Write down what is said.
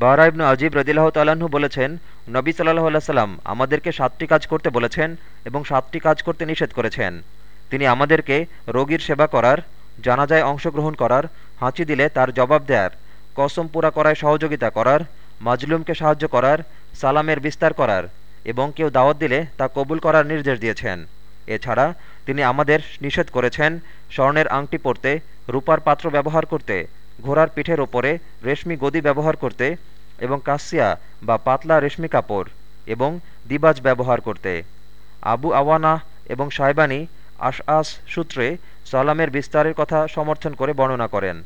বারা ইবনু আজিব রদিল্লাহ তাল্লাহ্ন বলেছেন, নবী সাল্লাহ আল্লাহ সাল্লাম আমাদেরকে সাতটি কাজ করতে বলেছেন এবং সাতটি কাজ করতে নিষেধ করেছেন। তিনি আমাদেরকে রোগীর সেবা করার, জানাজায় অংশগ্রহণ করার, হাঁচি দিলে তার জবাব দেয়ার, কসম পুরা করায় সহযোগিতা করার, মাজলুমকে সাহায্য করার, সালামের বিস্তার করার এবং কেউ দাওয়াত দিলে তা কবুল করার নির্দেশ দিয়েছেন। এছাড়া তিনি আমাদের নিষেধ করেছেন স্বর্ণের আংটি পরতে, রূপার পাত্র ব্যবহার করতে ঘোড়ার পিঠের ওপরে রেশমি গদি ব্যবহার করতে এবং কাসিয়া বা পাতলা রেশমি কাপড় এবং দিবাজ ব্যবহার করতে। আবু আওয়ানাহ এবং সাইবানি আশ আস সূত্রে সালামের বিস্তারের কথা সমর্থন করে বর্ণনা করেন।